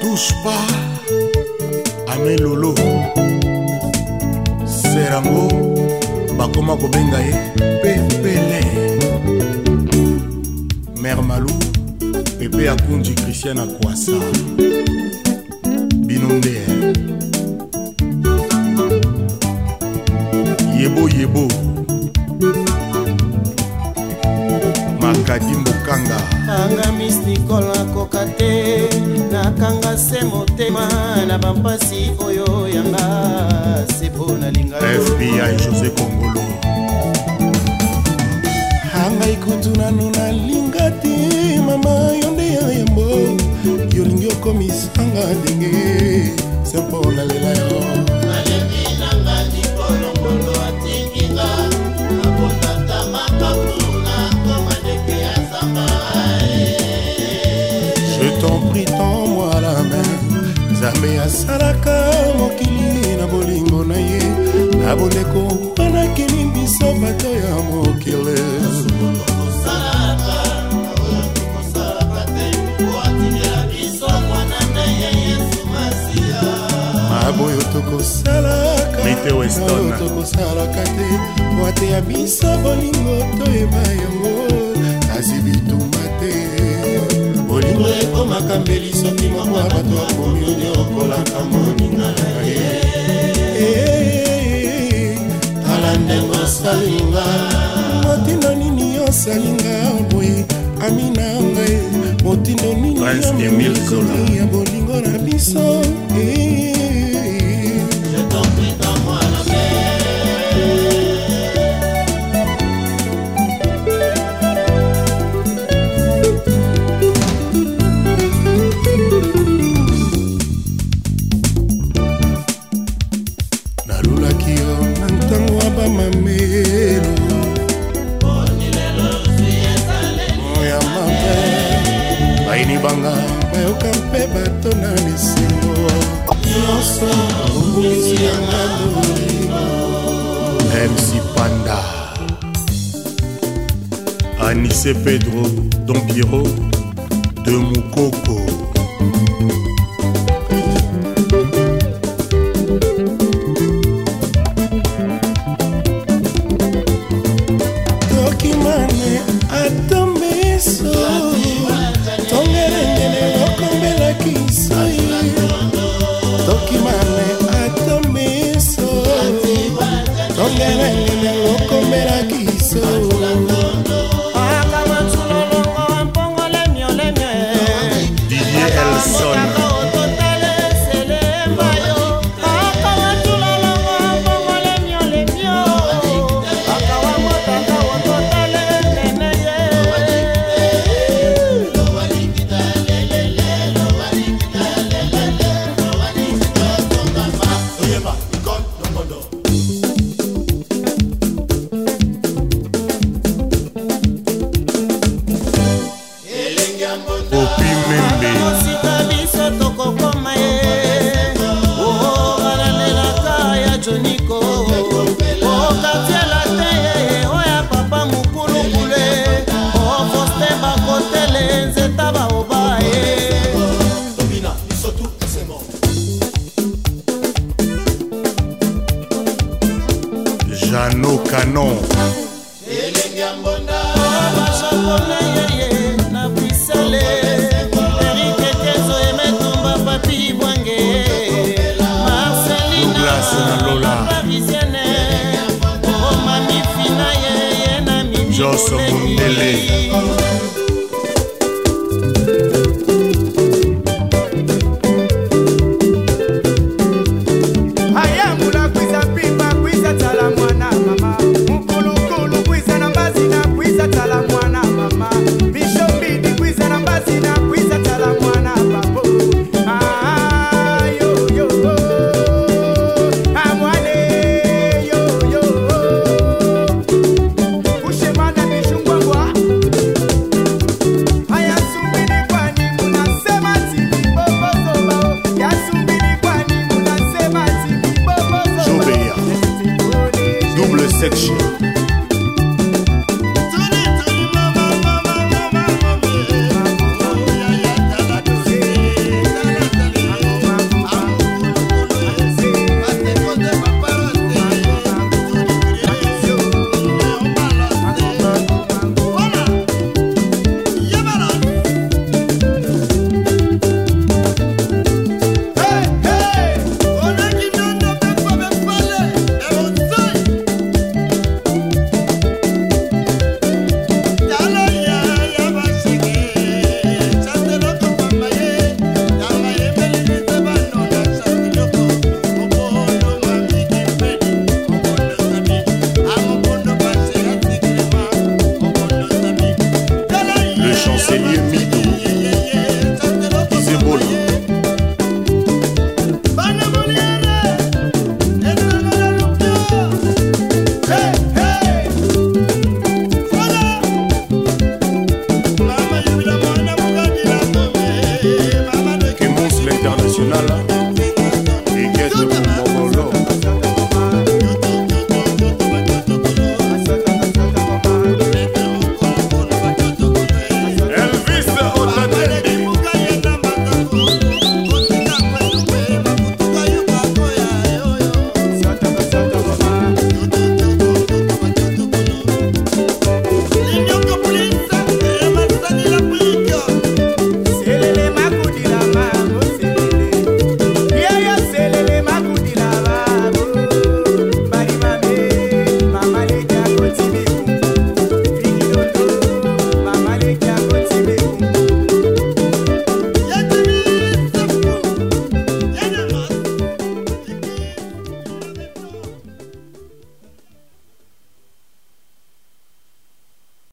touche pas ame lolo serango bakoma kobenga ye pepele mer malu pepe akunji christian akwasa bino nde yebo yebo makadi mbokanga anga mis nikolo akoka te nakanga se motema na bampasi oyo yanga sepo nalinga fbi josé kongolo angai kutu nanu nalinga te mama yo nde ya yambo yolingi okomisanga ndenge sepo nalela yo nzambe asalaka mokili na bolingo na ye na boleko anakini biso bato ya mokili maboyo tokosalaka te wateya biso bolingo toyeba yango asi bituma te bolingo ekomaka mbeli soki moko ya bato osalinga motindo nini osalinga boye amina ngai motindo nini ya bolingo na biso eh. banga bayoka mpe bato na misingo nyonso obungisi yanga mc panda anise pedro don piero de mukoko papi membe mosika biso tokokoma ye o oh, oh, balandelaka ya joniko okatiela oh, te ye oya papa mokulukule ofoste bakotele nzeta baoba ye jano canon elenge ya mbonda basakona nyonso mondele addiction